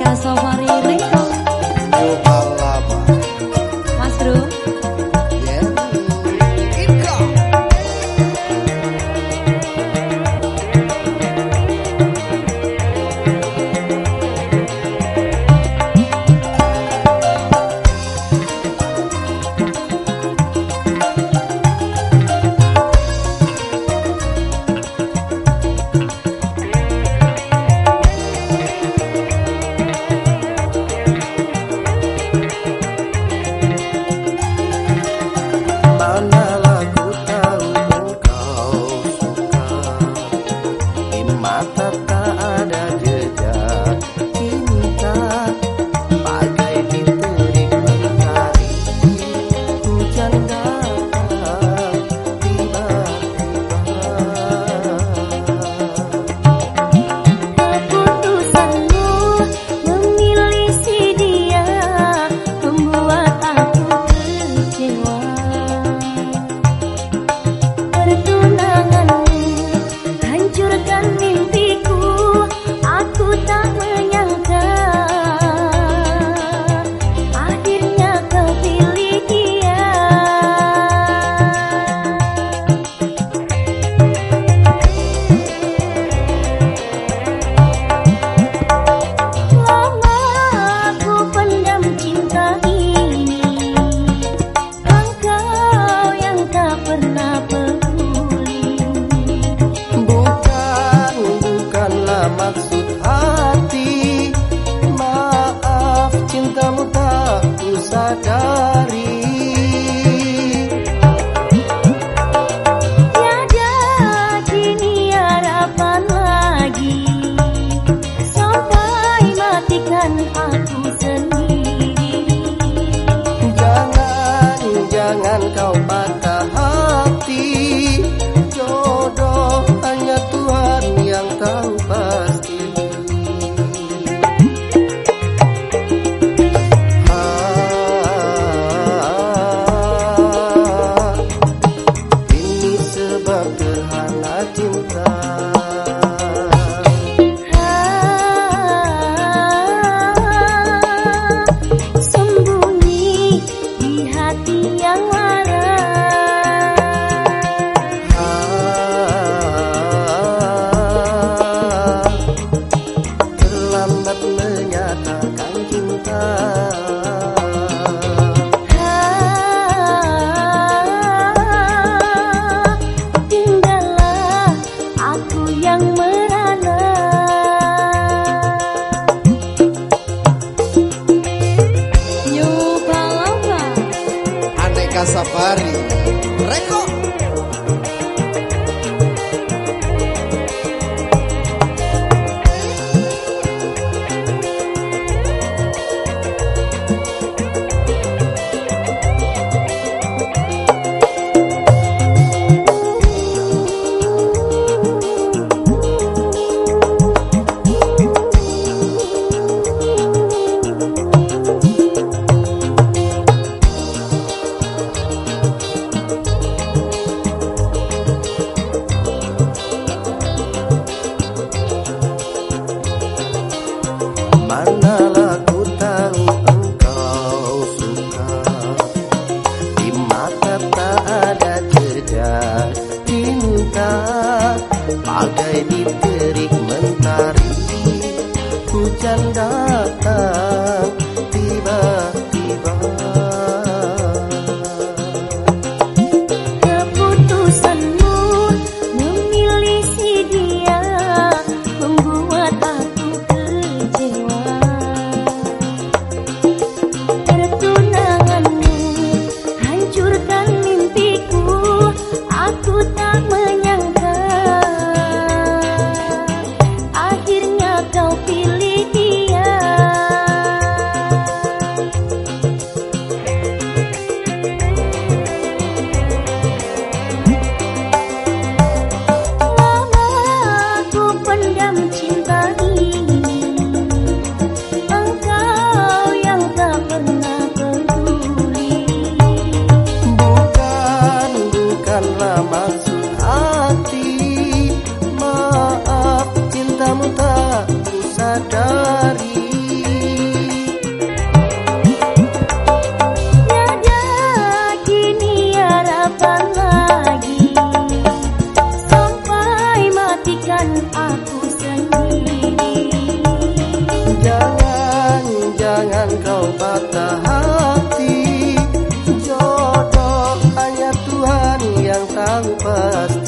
Kasofari Rekord mana tan Casa Party. ¡Reco! Bagai diterik mentari. Hujan dan ang